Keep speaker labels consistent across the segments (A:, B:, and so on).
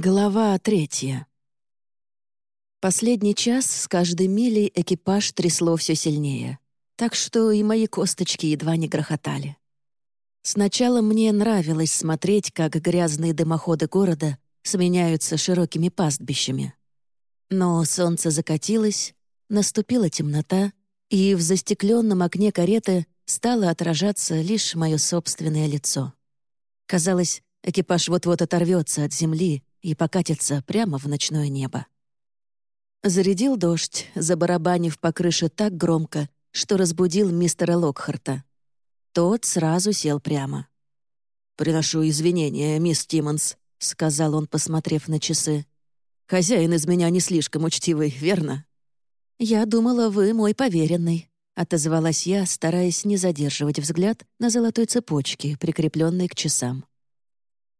A: Глава третья. Последний час с каждой милей экипаж трясло все сильнее, так что и мои косточки едва не грохотали. Сначала мне нравилось смотреть, как грязные дымоходы города сменяются широкими пастбищами. Но солнце закатилось, наступила темнота, и в застекленном окне кареты стало отражаться лишь мое собственное лицо. Казалось, экипаж вот-вот оторвется от земли и покатится прямо в ночное небо. Зарядил дождь, забарабанив по крыше так громко, что разбудил мистера Локхарта. Тот сразу сел прямо. «Приношу извинения, мисс Тиммонс», — сказал он, посмотрев на часы. «Хозяин из меня не слишком учтивый, верно?» «Я думала, вы мой поверенный», — отозвалась я, стараясь не задерживать взгляд на золотой цепочке, прикрепленной к часам.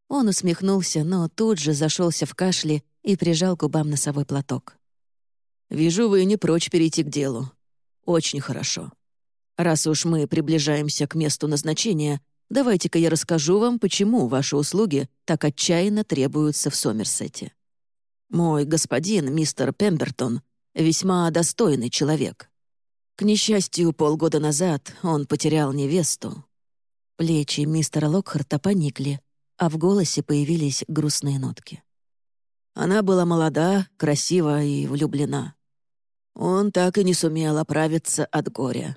A: Он усмехнулся, но тут же зашелся в кашле и прижал к губам носовой платок. «Вижу, вы не прочь перейти к делу. Очень хорошо. Раз уж мы приближаемся к месту назначения, давайте-ка я расскажу вам, почему ваши услуги так отчаянно требуются в Сомерсете. Мой господин, мистер Пембертон, весьма достойный человек. К несчастью, полгода назад он потерял невесту. Плечи мистера Локхарта поникли, а в голосе появились грустные нотки. Она была молода, красива и влюблена. Он так и не сумел оправиться от горя.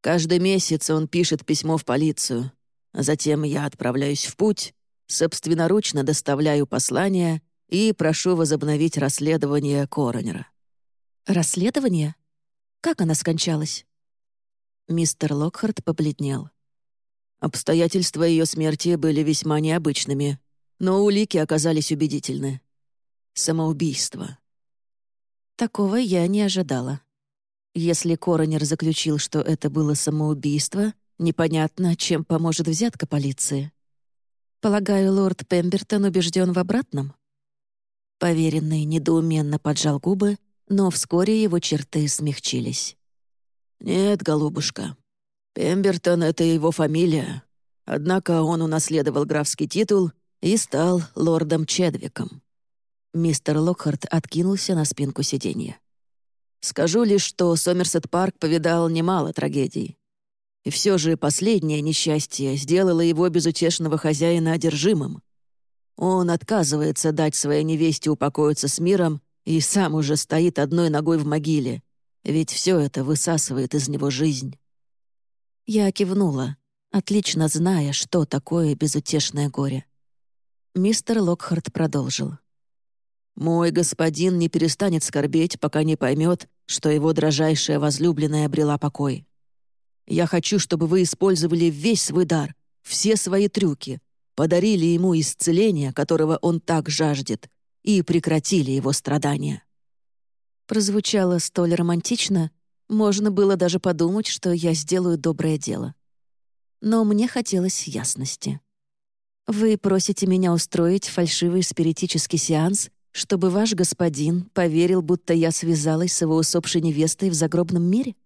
A: Каждый месяц он пишет письмо в полицию, а затем я отправляюсь в путь, собственноручно доставляю послание и прошу возобновить расследование коронера. «Расследование? Как она скончалась?» Мистер Локхарт побледнел. Обстоятельства ее смерти были весьма необычными, но улики оказались убедительны. Самоубийство. Такого я не ожидала. Если коронер заключил, что это было самоубийство, непонятно, чем поможет взятка полиции. Полагаю, лорд Пембертон убежден в обратном? Поверенный недоуменно поджал губы, но вскоре его черты смягчились. «Нет, голубушка, Пембертон — это его фамилия. Однако он унаследовал графский титул и стал лордом Чедвиком. Мистер Локхарт откинулся на спинку сиденья. Скажу лишь, что Сомерсет Парк повидал немало трагедий. И все же последнее несчастье сделало его безутешного хозяина одержимым. Он отказывается дать своей невесте упокоиться с миром и сам уже стоит одной ногой в могиле, ведь все это высасывает из него жизнь. Я кивнула, отлично зная, что такое безутешное горе. Мистер Локхарт продолжил. «Мой господин не перестанет скорбеть, пока не поймет, что его дрожайшая возлюбленная обрела покой. Я хочу, чтобы вы использовали весь свой дар, все свои трюки, подарили ему исцеление, которого он так жаждет, и прекратили его страдания». Прозвучало столь романтично, можно было даже подумать, что я сделаю доброе дело. Но мне хотелось ясности. Вы просите меня устроить фальшивый спиритический сеанс, чтобы ваш господин поверил, будто я связалась с его усопшей невестой в загробном мире?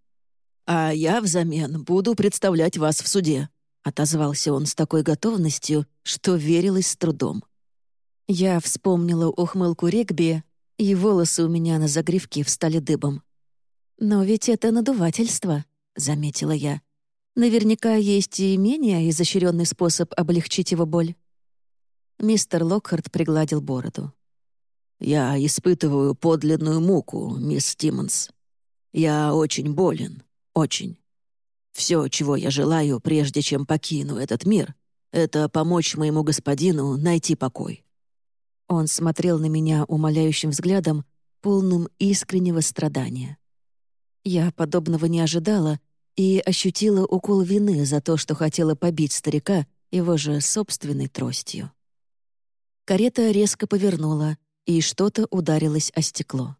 A: А я взамен буду представлять вас в суде, отозвался он с такой готовностью, что верилось с трудом. Я вспомнила ухмылку Регби, и волосы у меня на загривке встали дыбом. «Но ведь это надувательство», — заметила я. «Наверняка есть и менее изощренный способ облегчить его боль». Мистер Локхарт пригладил бороду. «Я испытываю подлинную муку, мисс Тиммонс. Я очень болен, очень. Все, чего я желаю, прежде чем покину этот мир, это помочь моему господину найти покой». Он смотрел на меня умоляющим взглядом, полным искреннего страдания. Я подобного не ожидала и ощутила укол вины за то, что хотела побить старика его же собственной тростью. Карета резко повернула, и что-то ударилось о стекло.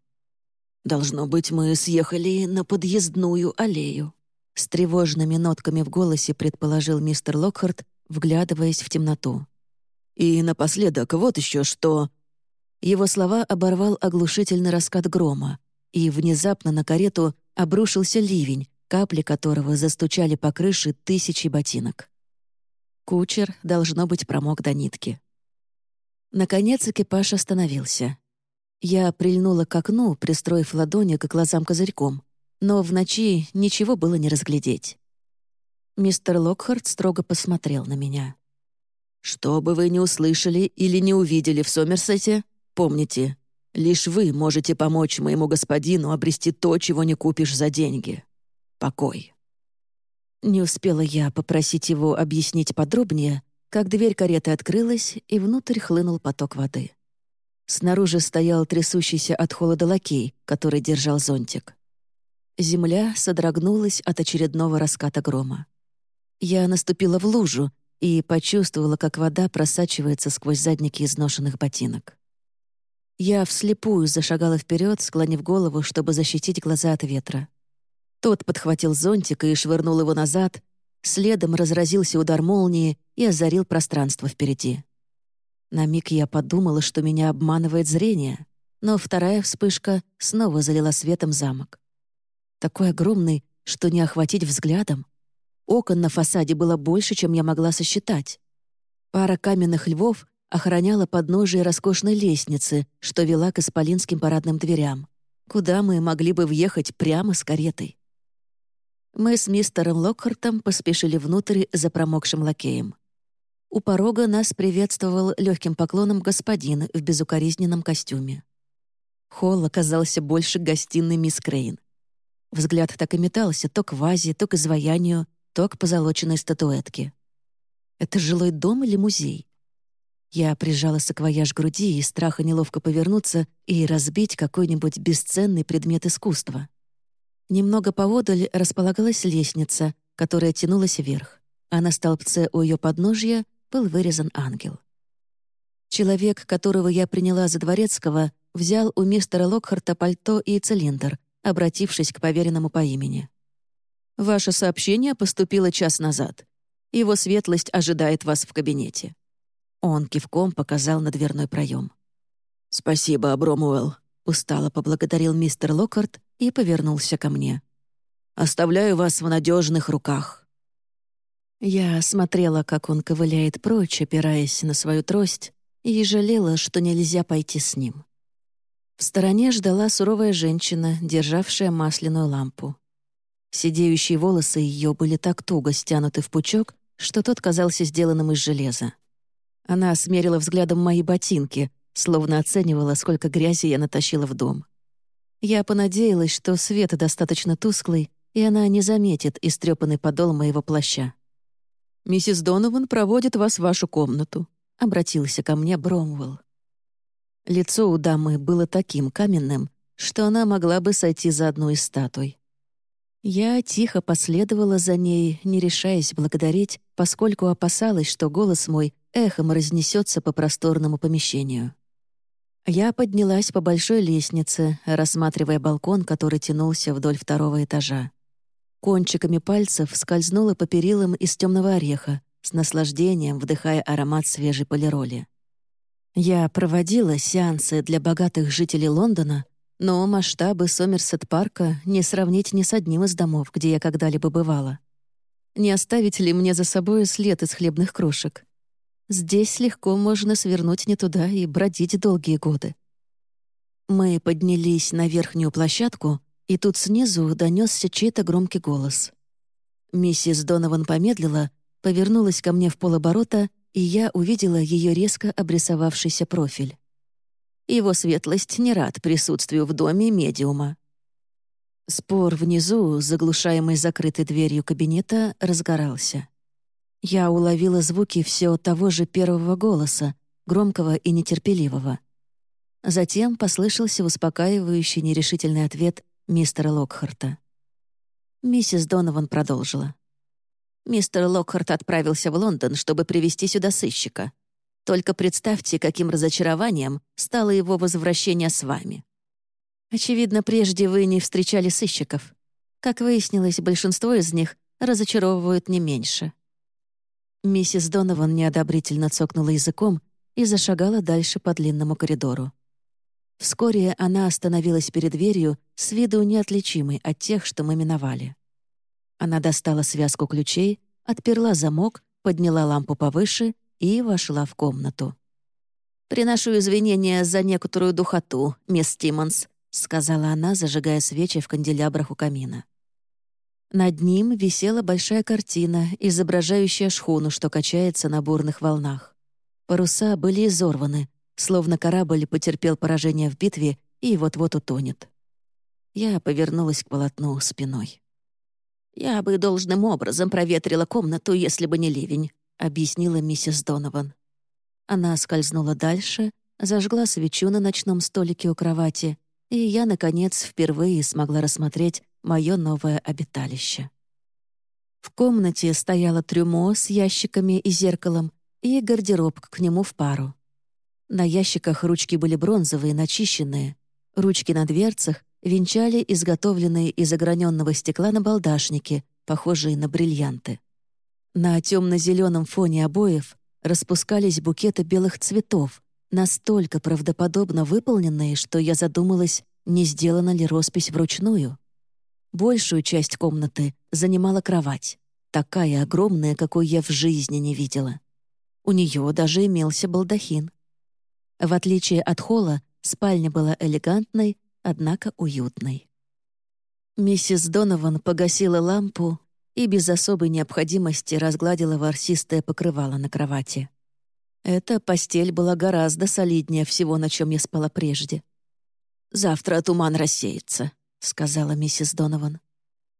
A: «Должно быть, мы съехали на подъездную аллею», с тревожными нотками в голосе предположил мистер Локхарт, вглядываясь в темноту. «И напоследок вот еще что...» Его слова оборвал оглушительный раскат грома, и внезапно на карету обрушился ливень, капли которого застучали по крыше тысячи ботинок. Кучер, должно быть, промок до нитки. Наконец экипаж остановился. Я прильнула к окну, пристроив ладони к глазам козырьком, но в ночи ничего было не разглядеть. Мистер Локхарт строго посмотрел на меня. «Что бы вы ни услышали или не увидели в Сомерсете, помните, лишь вы можете помочь моему господину обрести то, чего не купишь за деньги. Покой». Не успела я попросить его объяснить подробнее, как дверь кареты открылась, и внутрь хлынул поток воды. Снаружи стоял трясущийся от холода лакей, который держал зонтик. Земля содрогнулась от очередного раската грома. Я наступила в лужу и почувствовала, как вода просачивается сквозь задники изношенных ботинок. Я вслепую зашагала вперед, склонив голову, чтобы защитить глаза от ветра. Тот подхватил зонтик и швырнул его назад, следом разразился удар молнии и озарил пространство впереди. На миг я подумала, что меня обманывает зрение, но вторая вспышка снова залила светом замок. Такой огромный, что не охватить взглядом. Окон на фасаде было больше, чем я могла сосчитать. Пара каменных львов охраняла подножие роскошной лестницы, что вела к исполинским парадным дверям, куда мы могли бы въехать прямо с каретой. Мы с мистером Локхартом поспешили внутрь за промокшим лакеем. У порога нас приветствовал легким поклоном господин в безукоризненном костюме. Холл оказался больше гостиной мисс Крейн. Взгляд так и метался то к вазе, то к изваянию, то к позолоченной статуэтке. Это жилой дом или музей? Я прижала саквояж груди и страха неловко повернуться и разбить какой-нибудь бесценный предмет искусства. Немного поодаль располагалась лестница, которая тянулась вверх, а на столбце у ее подножья был вырезан ангел. Человек, которого я приняла за дворецкого, взял у мистера Локхарта пальто и цилиндр, обратившись к поверенному по имени. Ваше сообщение поступило час назад. Его светлость ожидает вас в кабинете». Он кивком показал на дверной проем. «Спасибо, Бромуэлл», — устало поблагодарил мистер Локкарт и повернулся ко мне. «Оставляю вас в надежных руках». Я смотрела, как он ковыляет прочь, опираясь на свою трость, и жалела, что нельзя пойти с ним. В стороне ждала суровая женщина, державшая масляную лампу. Сидеющие волосы ее были так туго стянуты в пучок, что тот казался сделанным из железа. Она смерила взглядом мои ботинки, словно оценивала, сколько грязи я натащила в дом. Я понадеялась, что свет достаточно тусклый, и она не заметит истрепанный подол моего плаща. «Миссис Донован проводит вас в вашу комнату», — обратился ко мне Бромвелл. Лицо у дамы было таким каменным, что она могла бы сойти за одну из статуй. Я тихо последовала за ней, не решаясь благодарить, поскольку опасалась, что голос мой эхом разнесется по просторному помещению. Я поднялась по большой лестнице, рассматривая балкон, который тянулся вдоль второго этажа. Кончиками пальцев скользнула по перилам из темного ореха, с наслаждением вдыхая аромат свежей полироли. Я проводила сеансы для богатых жителей Лондона, но масштабы Сомерсет-парка не сравнить ни с одним из домов, где я когда-либо бывала. Не оставить ли мне за собой след из хлебных крошек? Здесь легко можно свернуть не туда и бродить долгие годы. Мы поднялись на верхнюю площадку, и тут снизу донесся чей-то громкий голос. Миссис Донован помедлила, повернулась ко мне в полоборота, и я увидела ее резко обрисовавшийся профиль. Его светлость не рад присутствию в доме медиума. Спор внизу, заглушаемый закрытой дверью кабинета, разгорался. Я уловила звуки все того же первого голоса, громкого и нетерпеливого. Затем послышался успокаивающий нерешительный ответ мистера Локхарта. Миссис Донован продолжила. «Мистер Локхарт отправился в Лондон, чтобы привести сюда сыщика. Только представьте, каким разочарованием стало его возвращение с вами. Очевидно, прежде вы не встречали сыщиков. Как выяснилось, большинство из них разочаровывают не меньше. Миссис Донован неодобрительно цокнула языком и зашагала дальше по длинному коридору. Вскоре она остановилась перед дверью с виду неотличимой от тех, что мы миновали. Она достала связку ключей, отперла замок, подняла лампу повыше и вошла в комнату. «Приношу извинения за некоторую духоту, мисс Тиммонс», — сказала она, зажигая свечи в канделябрах у камина. Над ним висела большая картина, изображающая шхуну, что качается на бурных волнах. Паруса были изорваны, словно корабль потерпел поражение в битве и вот-вот утонет. Я повернулась к полотну спиной. «Я бы должным образом проветрила комнату, если бы не ливень», — объяснила миссис Донован. Она скользнула дальше, зажгла свечу на ночном столике у кровати, и я, наконец, впервые смогла рассмотреть мое новое обиталище. В комнате стояло трюмо с ящиками и зеркалом и гардероб к нему в пару. На ящиках ручки были бронзовые, начищенные. Ручки на дверцах венчали изготовленные из ограненного стекла набалдашники, похожие на бриллианты. На темно-зеленом фоне обоев распускались букеты белых цветов, настолько правдоподобно выполненные, что я задумалась, не сделана ли роспись вручную. Большую часть комнаты занимала кровать, такая огромная, какой я в жизни не видела. У нее даже имелся балдахин. В отличие от холла, спальня была элегантной, однако уютной. Миссис Донован погасила лампу и без особой необходимости разгладила ворсистое покрывало на кровати. Эта постель была гораздо солиднее всего, на чем я спала прежде. «Завтра туман рассеется», — сказала миссис Донован.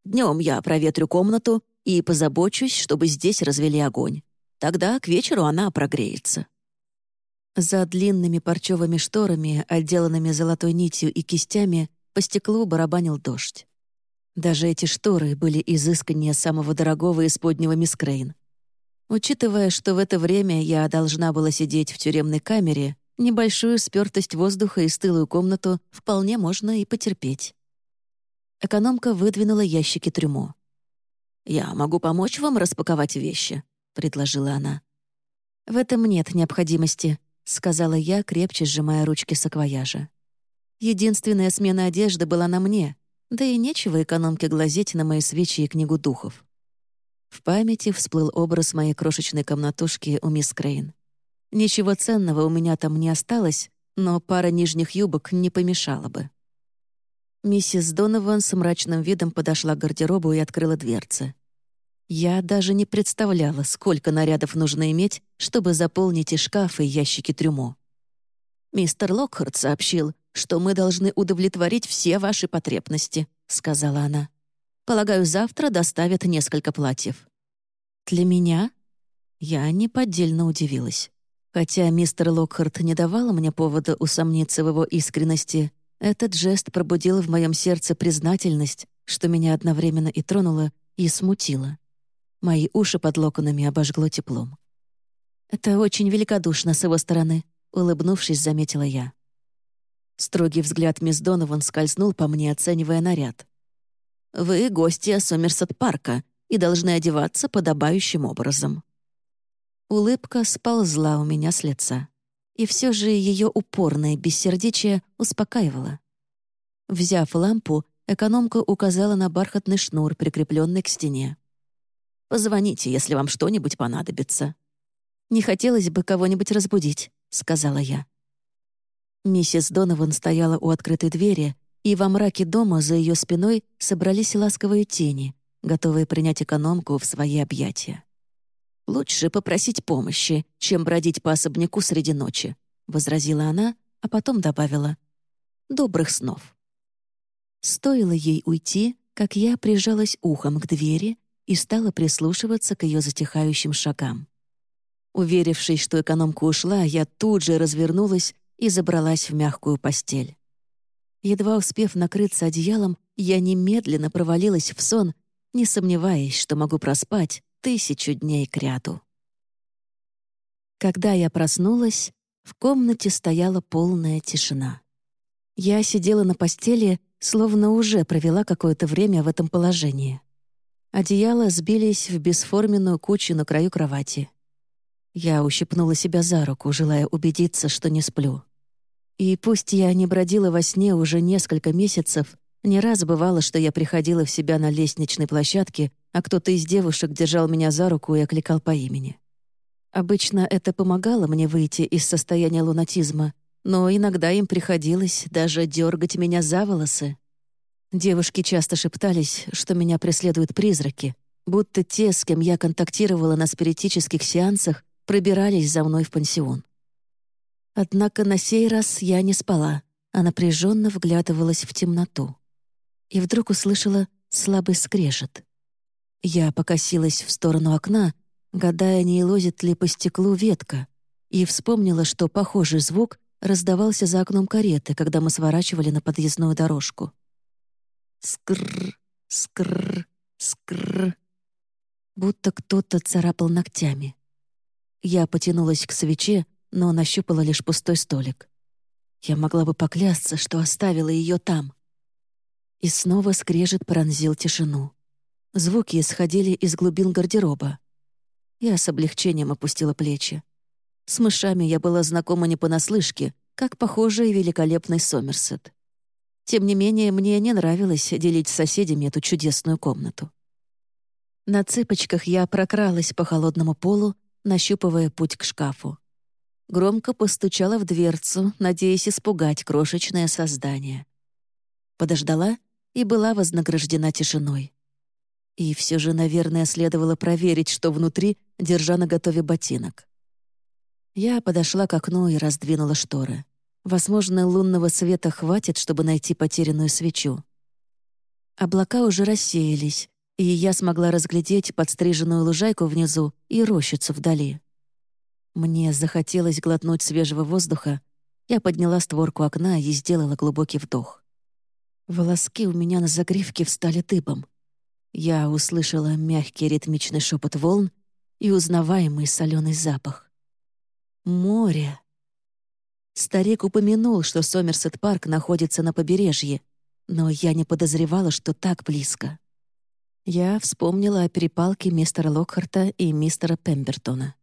A: «Днем я проветрю комнату и позабочусь, чтобы здесь развели огонь. Тогда к вечеру она прогреется». За длинными парчевыми шторами, отделанными золотой нитью и кистями, по стеклу барабанил дождь. Даже эти шторы были изысканнее самого дорогого из поднего мискрейн. Учитывая, что в это время я должна была сидеть в тюремной камере, небольшую спёртость воздуха и стылую комнату вполне можно и потерпеть. Экономка выдвинула ящики трюмо. «Я могу помочь вам распаковать вещи», — предложила она. «В этом нет необходимости», — сказала я, крепче сжимая ручки саквояжа. Единственная смена одежды была на мне, да и нечего экономке глазеть на мои свечи и книгу духов. В памяти всплыл образ моей крошечной комнатушки у мисс Крейн. Ничего ценного у меня там не осталось, но пара нижних юбок не помешала бы. Миссис Донован с мрачным видом подошла к гардеробу и открыла дверцы. Я даже не представляла, сколько нарядов нужно иметь, чтобы заполнить и шкафы, и ящики трюмо. «Мистер Локхард сообщил, что мы должны удовлетворить все ваши потребности», — сказала она. «Полагаю, завтра доставят несколько платьев». «Для меня?» Я неподдельно удивилась. Хотя мистер Локхарт не давал мне повода усомниться в его искренности, этот жест пробудил в моем сердце признательность, что меня одновременно и тронуло, и смутило. Мои уши под локонами обожгло теплом. «Это очень великодушно с его стороны», — улыбнувшись, заметила я. Строгий взгляд мисс Донован скользнул по мне, оценивая наряд. «Вы гости Сомерсет-парка и должны одеваться подобающим образом». Улыбка сползла у меня с лица. И все же ее упорное бессердечие успокаивало. Взяв лампу, экономка указала на бархатный шнур, прикрепленный к стене. «Позвоните, если вам что-нибудь понадобится». «Не хотелось бы кого-нибудь разбудить», — сказала я. Миссис Донован стояла у открытой двери, и во мраке дома за ее спиной собрались ласковые тени, готовые принять экономку в свои объятия. «Лучше попросить помощи, чем бродить по особняку среди ночи», — возразила она, а потом добавила. «Добрых снов». Стоило ей уйти, как я прижалась ухом к двери и стала прислушиваться к ее затихающим шагам. Уверившись, что экономка ушла, я тут же развернулась и забралась в мягкую постель. Едва успев накрыться одеялом, я немедленно провалилась в сон, не сомневаясь, что могу проспать тысячу дней кряду. Когда я проснулась, в комнате стояла полная тишина. Я сидела на постели, словно уже провела какое-то время в этом положении. Одеяла сбились в бесформенную кучу на краю кровати. Я ущипнула себя за руку, желая убедиться, что не сплю. И пусть я не бродила во сне уже несколько месяцев, не раз бывало, что я приходила в себя на лестничной площадке, а кто-то из девушек держал меня за руку и окликал по имени. Обычно это помогало мне выйти из состояния лунатизма, но иногда им приходилось даже дергать меня за волосы. Девушки часто шептались, что меня преследуют призраки, будто те, с кем я контактировала на спиритических сеансах, пробирались за мной в пансион. Однако на сей раз я не спала, а напряженно вглядывалась в темноту. И вдруг услышала слабый скрежет. Я покосилась в сторону окна, гадая, не лозит ли по стеклу ветка, и вспомнила, что похожий звук раздавался за окном кареты, когда мы сворачивали на подъездную дорожку. Скр, скр, скр. Будто кто-то царапал ногтями. Я потянулась к свече, но нащупала лишь пустой столик. Я могла бы поклясться, что оставила ее там. И снова скрежет пронзил тишину. Звуки исходили из глубин гардероба. Я с облегчением опустила плечи. С мышами я была знакома не понаслышке, как похожий великолепный Сомерсет. Тем не менее, мне не нравилось делить с соседями эту чудесную комнату. На цыпочках я прокралась по холодному полу, нащупывая путь к шкафу. Громко постучала в дверцу, надеясь испугать крошечное создание. Подождала и была вознаграждена тишиной. И все же, наверное, следовало проверить, что внутри, держа на готове ботинок. Я подошла к окну и раздвинула шторы. Возможно, лунного света хватит, чтобы найти потерянную свечу. Облака уже рассеялись, и я смогла разглядеть подстриженную лужайку внизу и рощицу вдали. Мне захотелось глотнуть свежего воздуха. Я подняла створку окна и сделала глубокий вдох. Волоски у меня на загривке встали дыбом. Я услышала мягкий ритмичный шепот волн и узнаваемый соленый запах. Море. Старик упомянул, что Сомерсет-парк находится на побережье, но я не подозревала, что так близко. Я вспомнила о перепалке мистера Локхарта и мистера Пембертона.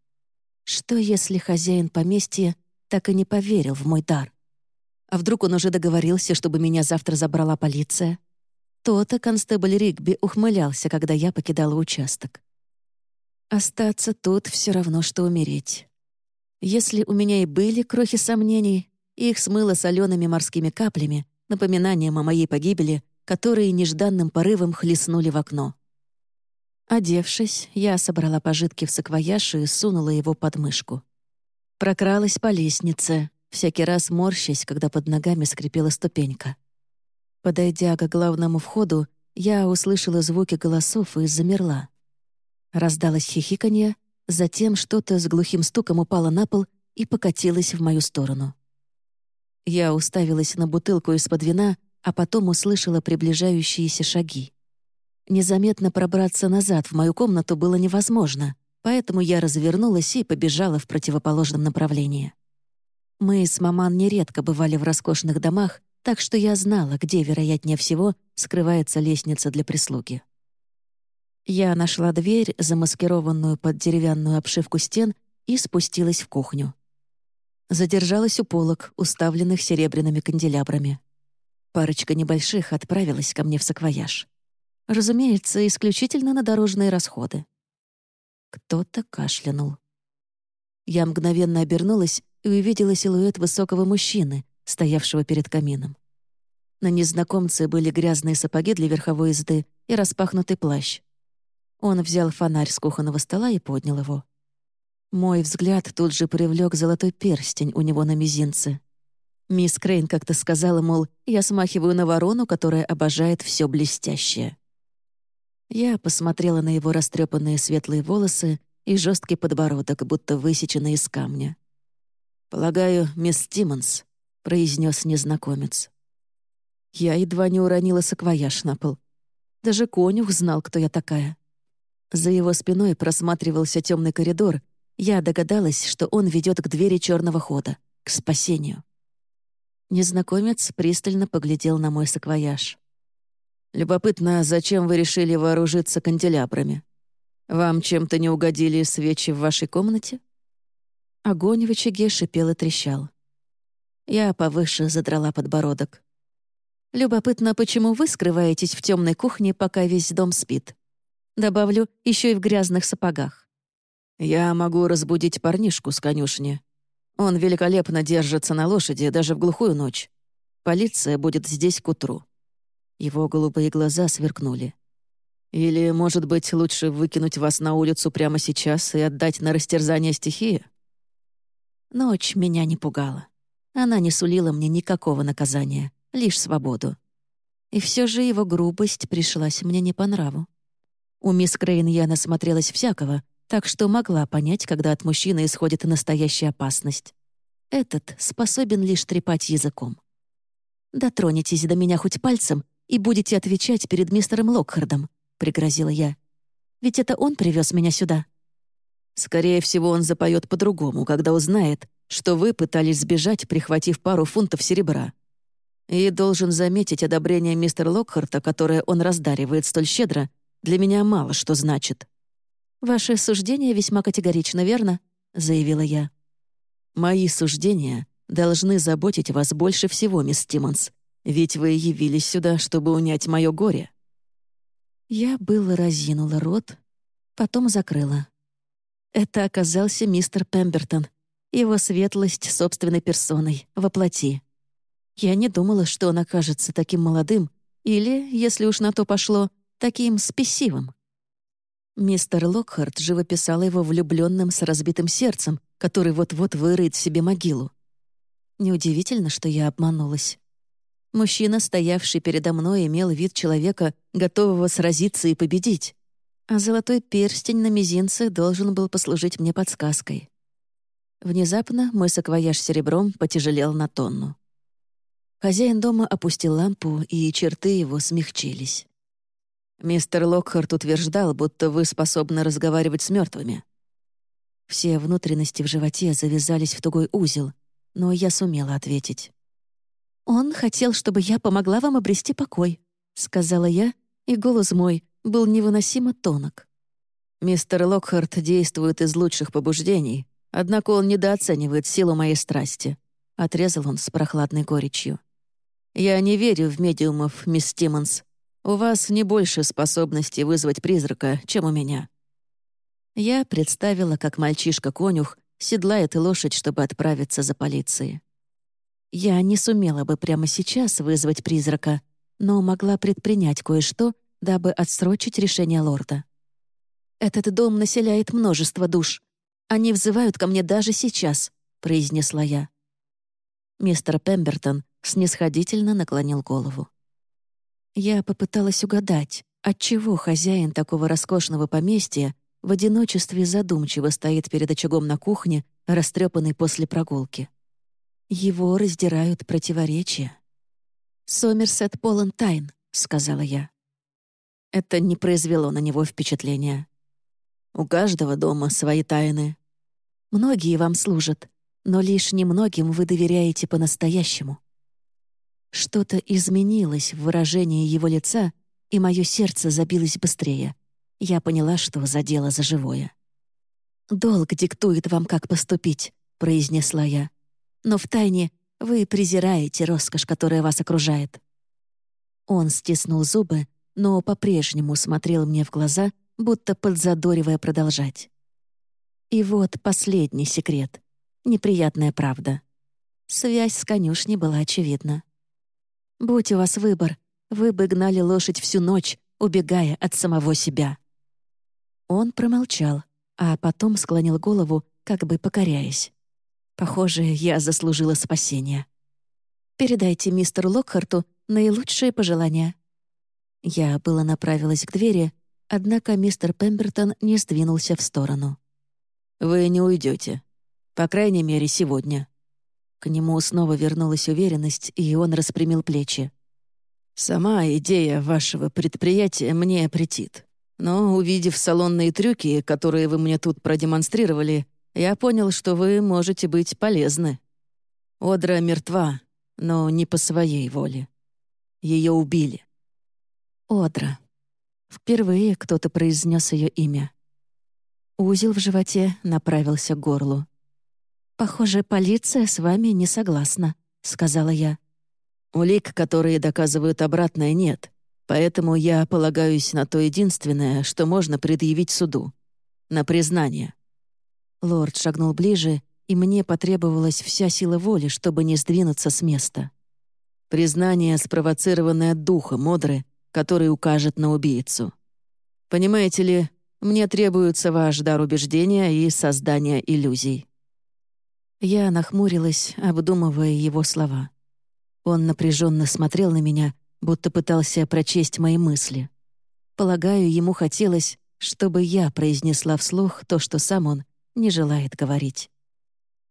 A: Что, если хозяин поместья так и не поверил в мой дар? А вдруг он уже договорился, чтобы меня завтра забрала полиция? То-то констебль Ригби ухмылялся, когда я покидала участок. Остаться тут все равно, что умереть. Если у меня и были крохи сомнений, их смыло солеными морскими каплями, напоминанием о моей погибели — которые нежданным порывом хлестнули в окно. Одевшись, я собрала пожитки в саквояж и сунула его под мышку. Прокралась по лестнице, всякий раз морщась, когда под ногами скрипела ступенька. Подойдя к главному входу, я услышала звуки голосов и замерла. Раздалось хихиканье, затем что-то с глухим стуком упало на пол и покатилось в мою сторону. Я уставилась на бутылку из-под вина, а потом услышала приближающиеся шаги. Незаметно пробраться назад в мою комнату было невозможно, поэтому я развернулась и побежала в противоположном направлении. Мы с маман нередко бывали в роскошных домах, так что я знала, где, вероятнее всего, скрывается лестница для прислуги. Я нашла дверь, замаскированную под деревянную обшивку стен, и спустилась в кухню. Задержалась у полок, уставленных серебряными канделябрами. Парочка небольших отправилась ко мне в саквояж. Разумеется, исключительно на дорожные расходы. Кто-то кашлянул. Я мгновенно обернулась и увидела силуэт высокого мужчины, стоявшего перед камином. На незнакомце были грязные сапоги для верховой езды и распахнутый плащ. Он взял фонарь с кухонного стола и поднял его. Мой взгляд тут же привлек золотой перстень у него на мизинце. Мисс Крейн как-то сказала, мол, я смахиваю на ворону, которая обожает все блестящее. Я посмотрела на его растрепанные светлые волосы и жесткий подбородок, будто высеченный из камня. «Полагаю, мисс Тиммонс», — произнес незнакомец. Я едва не уронила саквояж на пол. Даже конюх знал, кто я такая. За его спиной просматривался темный коридор. Я догадалась, что он ведет к двери черного хода, к спасению. Незнакомец пристально поглядел на мой саквояж. «Любопытно, зачем вы решили вооружиться канделябрами? Вам чем-то не угодили свечи в вашей комнате?» Огонь в очаге шипел и трещал. Я повыше задрала подбородок. «Любопытно, почему вы скрываетесь в темной кухне, пока весь дом спит? Добавлю, еще и в грязных сапогах». «Я могу разбудить парнишку с конюшни. Он великолепно держится на лошади даже в глухую ночь. Полиция будет здесь к утру». Его голубые глаза сверкнули. «Или, может быть, лучше выкинуть вас на улицу прямо сейчас и отдать на растерзание стихии?» Ночь меня не пугала. Она не сулила мне никакого наказания, лишь свободу. И все же его грубость пришлась мне не по нраву. У мисс Крейн я насмотрелась всякого, так что могла понять, когда от мужчины исходит настоящая опасность. Этот способен лишь трепать языком. «Дотронетесь до меня хоть пальцем и будете отвечать перед мистером Локхардом», — пригрозила я. «Ведь это он привез меня сюда». Скорее всего, он запоет по-другому, когда узнает, что вы пытались сбежать, прихватив пару фунтов серебра. И должен заметить одобрение мистера Локхарта, которое он раздаривает столь щедро, для меня мало что значит. «Ваше суждение весьма категорично, верно?» — заявила я. «Мои суждения должны заботить вас больше всего, мисс Тиммонс, ведь вы явились сюда, чтобы унять мое горе». Я было разинула рот, потом закрыла. Это оказался мистер Пембертон, его светлость собственной персоной, воплоти. Я не думала, что он окажется таким молодым или, если уж на то пошло, таким спесивым. Мистер Локхарт живописал его влюбленным с разбитым сердцем, который вот-вот вырыет себе могилу. Неудивительно, что я обманулась. Мужчина, стоявший передо мной, имел вид человека, готового сразиться и победить. А золотой перстень на мизинце должен был послужить мне подсказкой. Внезапно мой саквояж серебром потяжелел на тонну. Хозяин дома опустил лампу, и черты его смягчились. «Мистер Локхарт утверждал, будто вы способны разговаривать с мертвыми. Все внутренности в животе завязались в тугой узел, но я сумела ответить. «Он хотел, чтобы я помогла вам обрести покой», — сказала я, и голос мой был невыносимо тонок. «Мистер Локхарт действует из лучших побуждений, однако он недооценивает силу моей страсти», — отрезал он с прохладной горечью. «Я не верю в медиумов, мисс Тиммонс. У вас не больше способности вызвать призрака, чем у меня». Я представила, как мальчишка-конюх седлает лошадь, чтобы отправиться за полицией. Я не сумела бы прямо сейчас вызвать призрака, но могла предпринять кое-что, дабы отсрочить решение лорда. «Этот дом населяет множество душ. Они взывают ко мне даже сейчас», — произнесла я. Мистер Пембертон снисходительно наклонил голову. Я попыталась угадать, отчего хозяин такого роскошного поместья в одиночестве задумчиво стоит перед очагом на кухне, растрепанный после прогулки. Его раздирают противоречия. «Сомерсет полон тайн», — сказала я. Это не произвело на него впечатления. У каждого дома свои тайны. Многие вам служат, но лишь немногим вы доверяете по-настоящему. Что-то изменилось в выражении его лица, и мое сердце забилось быстрее. Я поняла, что задело за живое. «Долг диктует вам, как поступить», — произнесла я. «Но втайне вы презираете роскошь, которая вас окружает». Он стиснул зубы, но по-прежнему смотрел мне в глаза, будто подзадоривая продолжать. И вот последний секрет. Неприятная правда. Связь с конюшней была очевидна. «Будь у вас выбор, вы бы гнали лошадь всю ночь, убегая от самого себя». Он промолчал, а потом склонил голову, как бы покоряясь. Похоже, я заслужила спасение. «Передайте мистеру Локхарту наилучшие пожелания». Я было направилась к двери, однако мистер Пембертон не сдвинулся в сторону. «Вы не уйдете. По крайней мере, сегодня». К нему снова вернулась уверенность, и он распрямил плечи. «Сама идея вашего предприятия мне претит. Но, увидев салонные трюки, которые вы мне тут продемонстрировали, я понял, что вы можете быть полезны. Одра мертва, но не по своей воле. Ее убили. Одра. Впервые кто-то произнес ее имя. Узел в животе направился к горлу. «Похоже, полиция с вами не согласна», — сказала я. «Улик, которые доказывают обратное, нет. Поэтому я полагаюсь на то единственное, что можно предъявить суду. На признание. Лорд шагнул ближе, и мне потребовалась вся сила воли, чтобы не сдвинуться с места. Признание, спровоцированное духом Модры, который укажет на убийцу. Понимаете ли, мне требуется ваш дар убеждения и создания иллюзий». Я нахмурилась, обдумывая его слова. Он напряженно смотрел на меня, будто пытался прочесть мои мысли. Полагаю, ему хотелось, чтобы я произнесла вслух то, что сам он не желает говорить.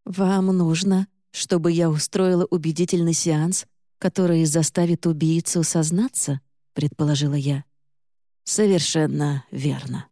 A: «Вам нужно, чтобы я устроила убедительный сеанс, который заставит убийцу сознаться?» — предположила я. «Совершенно верно».